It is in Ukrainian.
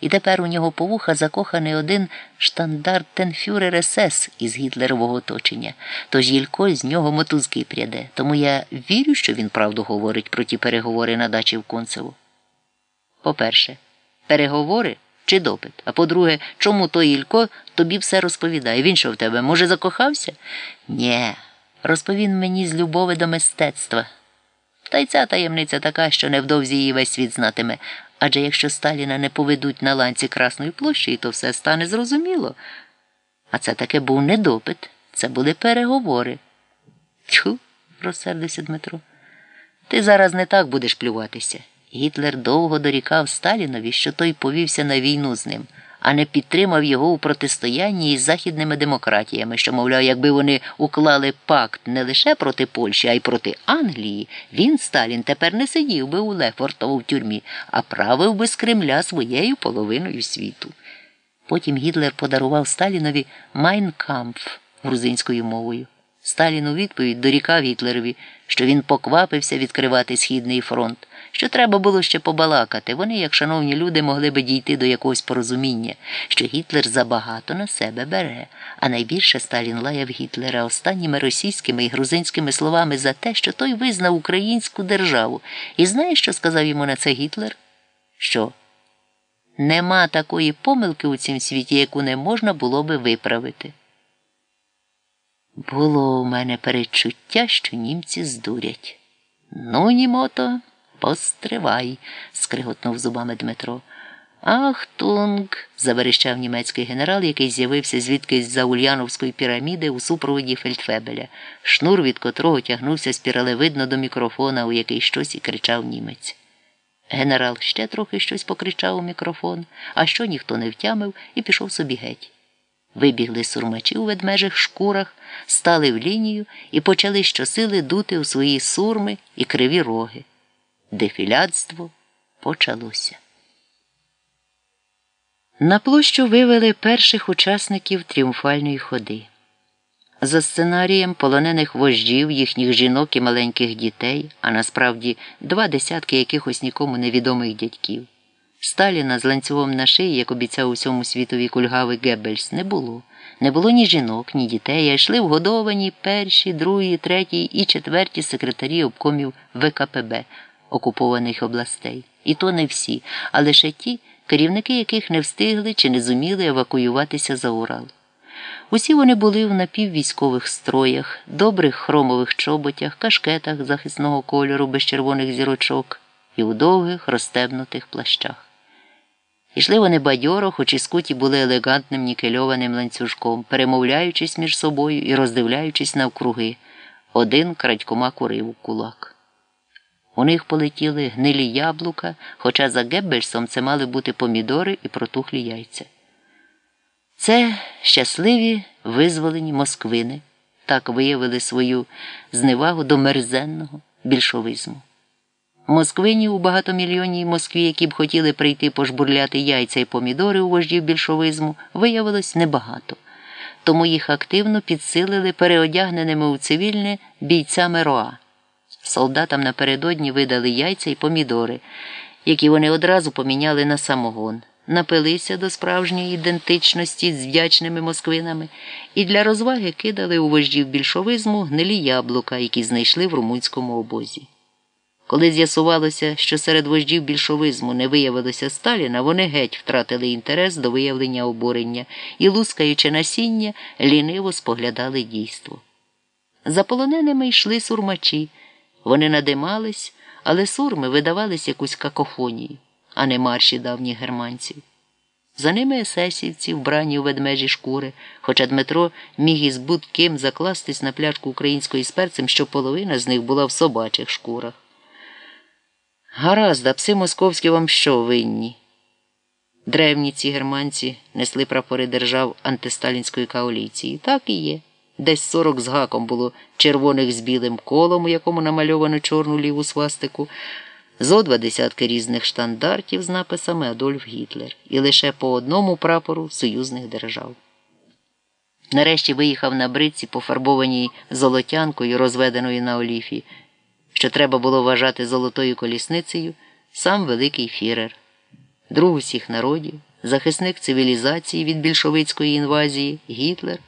І тепер у нього по вуха закоханий один штандартенфюрер СС із гітлерового оточення. Тож Єлько з нього мотузки пряде. Тому я вірю, що він правду говорить про ті переговори на дачі в Концеву. По-перше, переговори чи допит. А по-друге, чому той Ілько тобі все розповідає? Він що в тебе, може, закохався? Нє, розповін мені з любови до мистецтва. Та й ця таємниця така, що невдовзі її весь світ знатиме. Адже якщо Сталіна не поведуть на ланці Красної площі, то все стане зрозуміло. А це таки був не допит, це були переговори. Тьху, розсердився Дмитро. Ти зараз не так будеш плюватися. Гітлер довго дорікав Сталінові, що той повівся на війну з ним, а не підтримав його у протистоянні із західними демократіями, що, мовляв, якби вони уклали пакт не лише проти Польщі, а й проти Англії, він, Сталін, тепер не сидів би у Лефортово в тюрмі, а правив би з Кремля своєю половиною світу. Потім Гітлер подарував Сталінові Майнкампф грузинською мовою. Сталін у відповідь дорікав Гітлерові, що він поквапився відкривати Східний фронт, що треба було ще побалакати. Вони, як шановні люди, могли би дійти до якогось порозуміння, що Гітлер забагато на себе бере. А найбільше Сталін лаяв Гітлера останніми російськими і грузинськими словами за те, що той визнав українську державу. І знаєш, що сказав йому на це Гітлер? Що? Нема такої помилки у цім світі, яку не можна було би виправити. Було у мене передчуття, що німці здурять. Ну, німото, постривай, скриготнув зубами Дмитро. Ахтунг, заверещав німецький генерал, який з'явився звідкись за Ульяновської піраміди у супроводі фельдфебеля, шнур від котрого тягнувся спіралевидно до мікрофона, у який щось і кричав німець. Генерал ще трохи щось покричав у мікрофон, а що ніхто не втямив і пішов собі геть. Вибігли сурмачі у ведмежих шкурах, стали в лінію і почали щосили дути у свої сурми і криві роги. Дефілядство почалося. На площу вивели перших учасників тріумфальної ходи. За сценарієм полонених вождів, їхніх жінок і маленьких дітей, а насправді два десятки якихось нікому невідомих дядьків. Сталіна з ланцюгом на шиї, як обіцяв усьому світові кульгавий Геббельс, не було. Не було ні жінок, ні дітей, а йшли вгодовані перші, другі, треті і четверті секретарі обкомів ВКПБ окупованих областей. І то не всі, а лише ті, керівники яких не встигли чи не зуміли евакуюватися за Урал. Усі вони були в напіввійськових строях, добрих хромових чоботях, кашкетах захисного кольору без червоних зірочок і у довгих розстебнутих плащах. Ішли вони бадьоро, хоч і скуті були елегантним нікельованим ланцюжком, перемовляючись між собою і роздивляючись навкруги. Один крадькома курив у кулак. У них полетіли гнилі яблука, хоча за Геббельсом це мали бути помідори і протухлі яйця. Це щасливі визволені москвини так виявили свою зневагу до мерзенного більшовизму. Москвині у багатомільйонній Москві, які б хотіли прийти пожбурляти яйця і помідори у вождів більшовизму, виявилось небагато, тому їх активно підсилили переодягненими у цивільне бійцями Роа. Солдатам напередодні видали яйця і помідори, які вони одразу поміняли на самогон, напилися до справжньої ідентичності з вдячними москвинами і для розваги кидали у вождів більшовизму гнилі яблука, які знайшли в румунському обозі. Коли з'ясувалося, що серед вождів більшовизму не виявилося Сталіна, вони геть втратили інтерес до виявлення обурення і, лускаючи насіння, ліниво споглядали дійство. За полоненими йшли сурмачі. Вони надимались, але сурми видавались якусь какофонію, а не марші давніх германців. За ними есесівці, вбрані у ведмежі шкури, хоча Дмитро міг із будь-ким закластись на пляшку української з перцем, що половина з них була в собачих шкурах. Гаразд, а пси московські вам що винні? Древні ці германці несли прапори держав антисталінської коаліції. Так і є. Десь сорок з гаком було червоних з білим колом, у якому намальовано чорну ліву свастику, зо два десятки різних штандартів з написами Адольф Гітлер і лише по одному прапору союзних держав. Нарешті виїхав на бритці, пофарбованій золотянкою, розведеною на оліфі. Що треба було вважати золотою колісницею, сам великий фірер, друг усіх народів, захисник цивілізації від більшовицької інвазії Гітлер